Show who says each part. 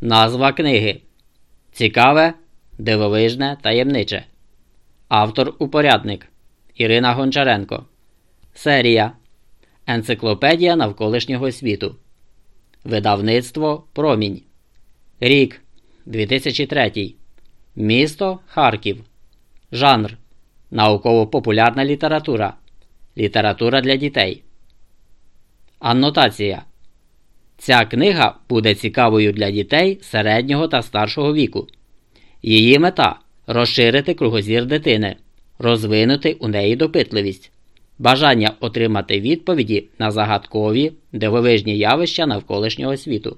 Speaker 1: Назва книги Цікаве, дивовижне, таємниче. Автор упорядник Ірина Гончаренко. Серія Енциклопедія навколишнього світу. Видавництво Промінь. Рік 2003. Місто Харків. Жанр Науково-популярна література. Література для дітей. Аннотація. Ця книга буде цікавою для дітей середнього та старшого віку. Її мета розширити кругозір дитини, розвинути у неї допитливість, бажання отримати відповіді на загадкові дивовижні явища навколишнього світу.